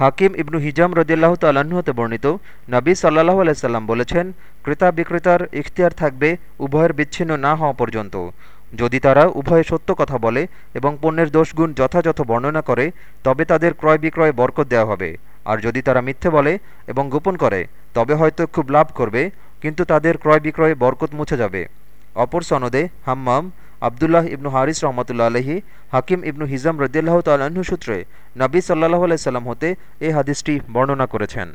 হাকিম ইবনু হিজাম রদিল্লাহ তাল্লাহ্ন বর্ণিত, নবী সাল্লাহ আলাইসাল্লাম বলেছেন, ক্রেতা বিক্রেতার ইখতিয়ার থাকবে উভয়ের বিচ্ছিন্ন না হওয়া পর্যন্ত। যদি তারা উভয়ে সত্য কথা বলে এবং পণ্যের দোষগুণ যথাযথ বর্ণনা করে, তবে তাদের ক্রয় বিক্রয় বরকত দেওয়া হবে। আর যদি তারা মিথ্যে বলে এবং গোপন করে, তবে হয়তো খুব লাভ করবে, কিন্তু তাদের ক্রয় বিক্রয়ে বরকত মুছে যাবে। অপর সনদে হাম্মাম আবদুল্লাহ ইবনু হারিস রহমতুল্লা আলহি হাকিম ইবনু হিজাম রদিয়াল্লাহ তাল্লাহ্ন সূত্রে নবী সাল্লাহ আলাইসাল্লাম হতে এই হাদিসটি বর্ণনা করেছেন।